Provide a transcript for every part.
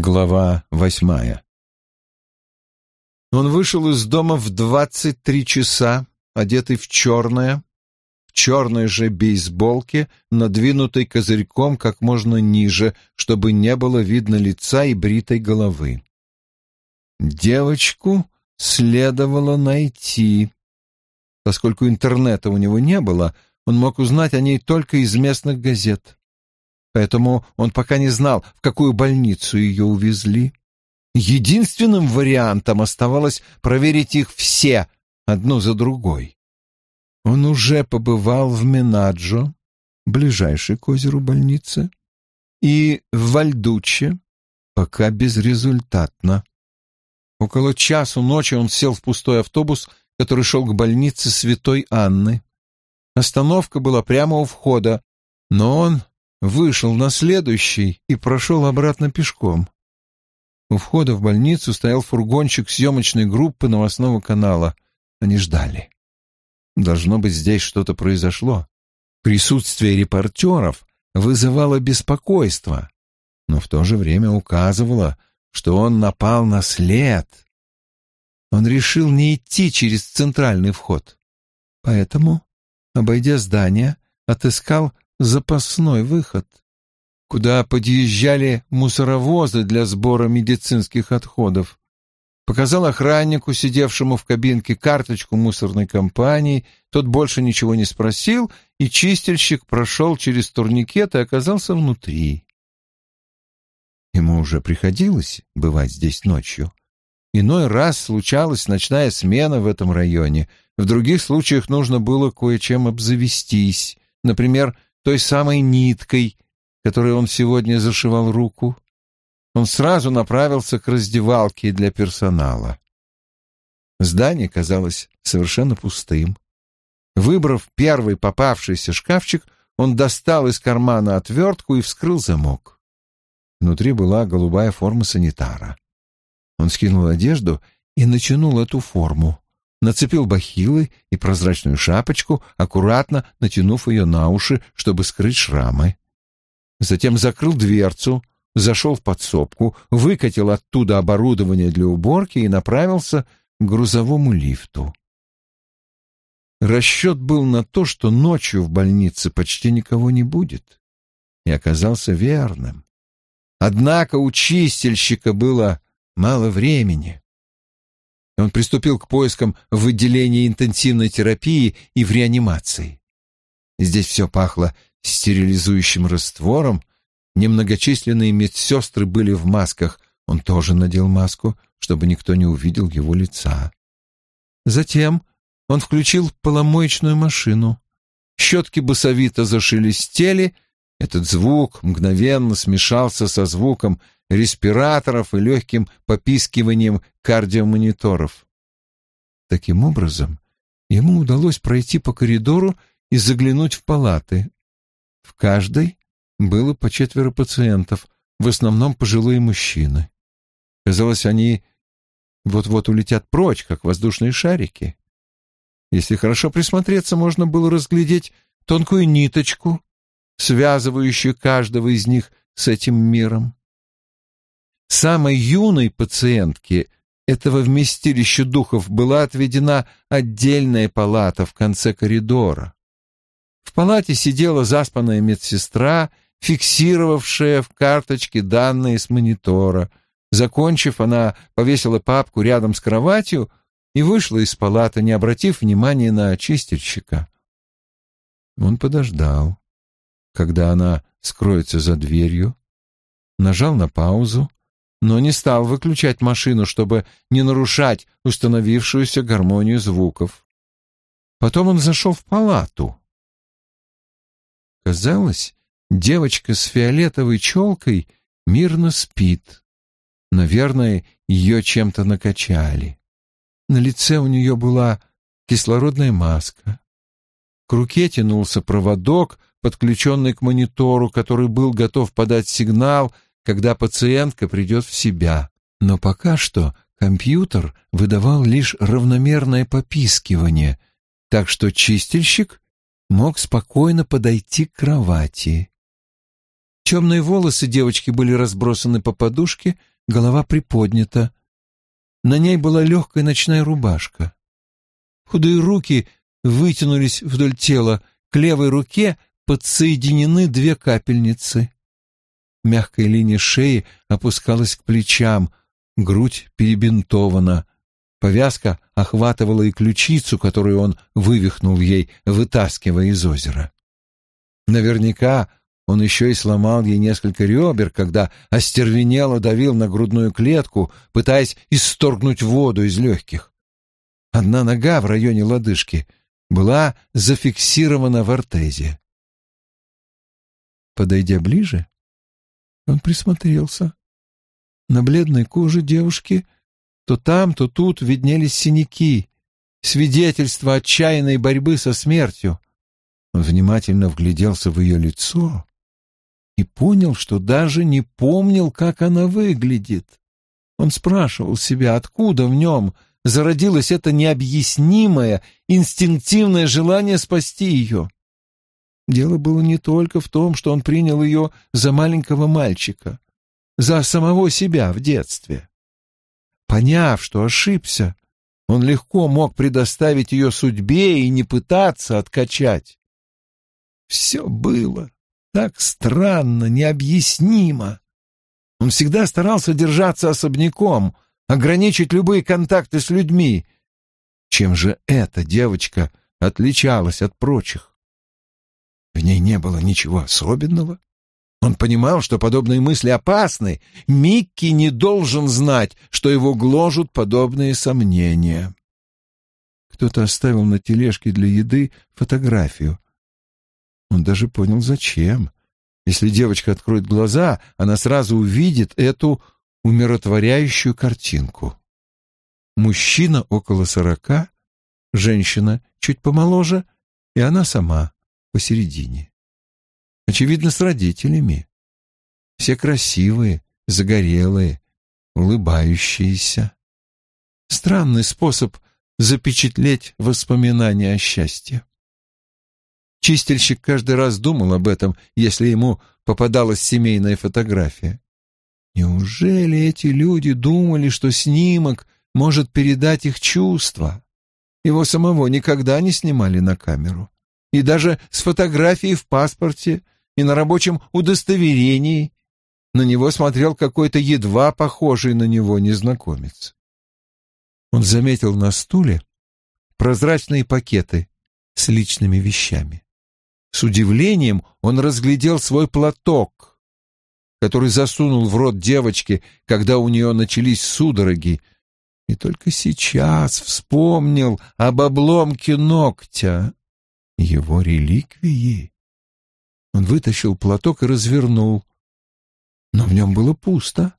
Глава восьмая Он вышел из дома в двадцать три часа, одетый в черное, в черной же бейсболке, надвинутой козырьком как можно ниже, чтобы не было видно лица и бритой головы. Девочку следовало найти. Поскольку интернета у него не было, он мог узнать о ней только из местных газет поэтому он пока не знал, в какую больницу ее увезли. Единственным вариантом оставалось проверить их все, одну за другой. Он уже побывал в Менаджо, ближайшей к озеру больнице, и в Вальдуче, пока безрезультатно. Около часу ночи он сел в пустой автобус, который шел к больнице Святой Анны. Остановка была прямо у входа, но он вышел на следующий и прошел обратно пешком. У входа в больницу стоял фургончик съемочной группы новостного канала. Они ждали. Должно быть, здесь что-то произошло. Присутствие репортеров вызывало беспокойство, но в то же время указывало, что он напал на след. Он решил не идти через центральный вход. Поэтому, обойдя здание, отыскал запасной выход, куда подъезжали мусоровозы для сбора медицинских отходов. Показал охраннику, сидевшему в кабинке, карточку мусорной компании. Тот больше ничего не спросил, и чистильщик прошел через турникет и оказался внутри. Ему уже приходилось бывать здесь ночью. Иной раз случалась ночная смена в этом районе. В других случаях нужно было кое-чем обзавестись. Например, той самой ниткой, которой он сегодня зашивал руку. Он сразу направился к раздевалке для персонала. Здание казалось совершенно пустым. Выбрав первый попавшийся шкафчик, он достал из кармана отвертку и вскрыл замок. Внутри была голубая форма санитара. Он скинул одежду и натянул эту форму нацепил бахилы и прозрачную шапочку, аккуратно натянув ее на уши, чтобы скрыть шрамы. Затем закрыл дверцу, зашел в подсобку, выкатил оттуда оборудование для уборки и направился к грузовому лифту. Расчет был на то, что ночью в больнице почти никого не будет, и оказался верным. Однако у чистильщика было мало времени. Он приступил к поискам в отделении интенсивной терапии и в реанимации. Здесь все пахло стерилизующим раствором, немногочисленные медсестры были в масках, он тоже надел маску, чтобы никто не увидел его лица. Затем он включил поломоечную машину. Щетки басовито зашелестели, этот звук мгновенно смешался со звуком респираторов и легким попискиванием кардиомониторов. Таким образом, ему удалось пройти по коридору и заглянуть в палаты. В каждой было по четверо пациентов, в основном пожилые мужчины. Казалось, они вот-вот улетят прочь, как воздушные шарики. Если хорошо присмотреться, можно было разглядеть тонкую ниточку, связывающую каждого из них с этим миром. Самой юной пациентке этого вместилища духов была отведена отдельная палата в конце коридора. В палате сидела заспанная медсестра, фиксировавшая в карточке данные с монитора. Закончив, она повесила папку рядом с кроватью и вышла из палаты, не обратив внимания на чистильщика. Он подождал, когда она скроется за дверью, нажал на паузу но не стал выключать машину, чтобы не нарушать установившуюся гармонию звуков. Потом он зашел в палату. Казалось, девочка с фиолетовой челкой мирно спит. Наверное, ее чем-то накачали. На лице у нее была кислородная маска. К руке тянулся проводок, подключенный к монитору, который был готов подать сигнал — когда пациентка придет в себя. Но пока что компьютер выдавал лишь равномерное попискивание, так что чистильщик мог спокойно подойти к кровати. Темные волосы девочки были разбросаны по подушке, голова приподнята. На ней была легкая ночная рубашка. Худые руки вытянулись вдоль тела, к левой руке подсоединены две капельницы. Мягкая линия шеи опускалась к плечам, грудь перебинтована. Повязка охватывала и ключицу, которую он вывихнул ей, вытаскивая из озера. Наверняка он еще и сломал ей несколько ребер, когда остервенело давил на грудную клетку, пытаясь исторгнуть воду из легких. Одна нога в районе лодыжки была зафиксирована в ортезе. Подойдя ближе, он присмотрелся. На бледной коже девушки то там, то тут виднелись синяки, свидетельство отчаянной борьбы со смертью. Он внимательно вгляделся в ее лицо и понял, что даже не помнил, как она выглядит. Он спрашивал себя, откуда в нем зародилось это необъяснимое, инстинктивное желание спасти ее. Дело было не только в том, что он принял ее за маленького мальчика, за самого себя в детстве. Поняв, что ошибся, он легко мог предоставить ее судьбе и не пытаться откачать. Все было так странно, необъяснимо. Он всегда старался держаться особняком, ограничить любые контакты с людьми. Чем же эта девочка отличалась от прочих? В ней не было ничего особенного. Он понимал, что подобные мысли опасны. Микки не должен знать, что его гложут подобные сомнения. Кто-то оставил на тележке для еды фотографию. Он даже понял, зачем. Если девочка откроет глаза, она сразу увидит эту умиротворяющую картинку. Мужчина около сорока, женщина чуть помоложе, и она сама посередине. Очевидно, с родителями. Все красивые, загорелые, улыбающиеся. Странный способ запечатлеть воспоминания о счастье. Чистильщик каждый раз думал об этом, если ему попадалась семейная фотография. Неужели эти люди думали, что снимок может передать их чувства? Его самого никогда не снимали на камеру. И даже с фотографией в паспорте и на рабочем удостоверении на него смотрел какой-то едва похожий на него незнакомец. Он заметил на стуле прозрачные пакеты с личными вещами. С удивлением он разглядел свой платок, который засунул в рот девочки, когда у нее начались судороги, и только сейчас вспомнил об обломке ногтя, его реликвии. Он вытащил платок и развернул, но в нем было пусто.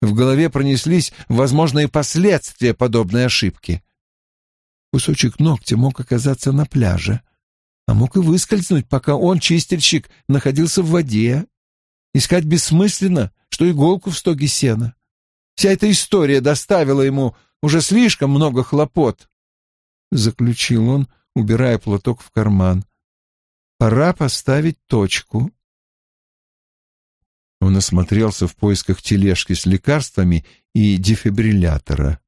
В голове пронеслись возможные последствия подобной ошибки. Кусочек ногтя мог оказаться на пляже а мог и выскользнуть, пока он, чистильщик, находился в воде. Искать бессмысленно, что иголку в стоге сена. Вся эта история доставила ему уже слишком много хлопот. Заключил он, убирая платок в карман. Пора поставить точку. Он осмотрелся в поисках тележки с лекарствами и дефибриллятора.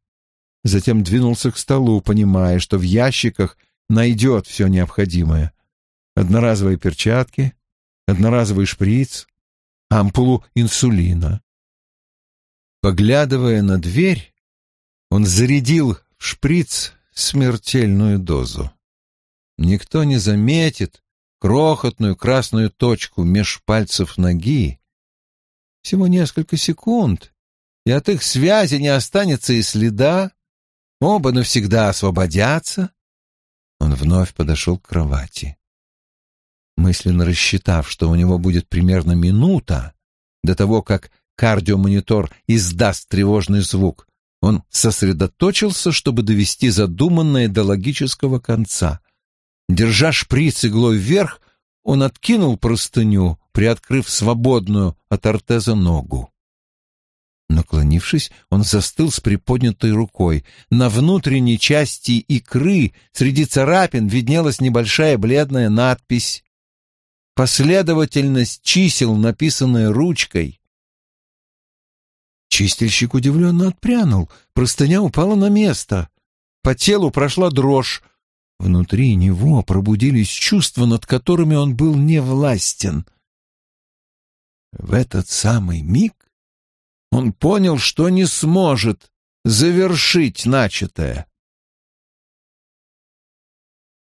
Затем двинулся к столу, понимая, что в ящиках — найдет все необходимое. Одноразовые перчатки, одноразовый шприц, ампулу инсулина. Поглядывая на дверь, он зарядил в шприц смертельную дозу. Никто не заметит крохотную красную точку меж пальцев ноги. Всего несколько секунд, и от их связи не останется и следа. Оба навсегда освободятся, он вновь подошел к кровати. Мысленно рассчитав, что у него будет примерно минута до того, как кардиомонитор издаст тревожный звук, он сосредоточился, чтобы довести задуманное до логического конца. Держа шприц иглой вверх, он откинул простыню, приоткрыв свободную от ортеза ногу. Наклонившись, он застыл с приподнятой рукой. На внутренней части икры среди царапин виднелась небольшая бледная надпись последовательность чисел, написанная ручкой. Чистильщик удивленно отпрянул, простыня упала на место. По телу прошла дрожь. Внутри него пробудились чувства, над которыми он был невластен. В этот самый миг он понял, что не сможет завершить начатое.